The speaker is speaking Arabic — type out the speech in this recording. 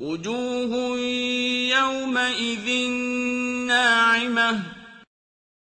وُجُوهٌ يَوْمَئِذٍ نَّاعِمَةٌ.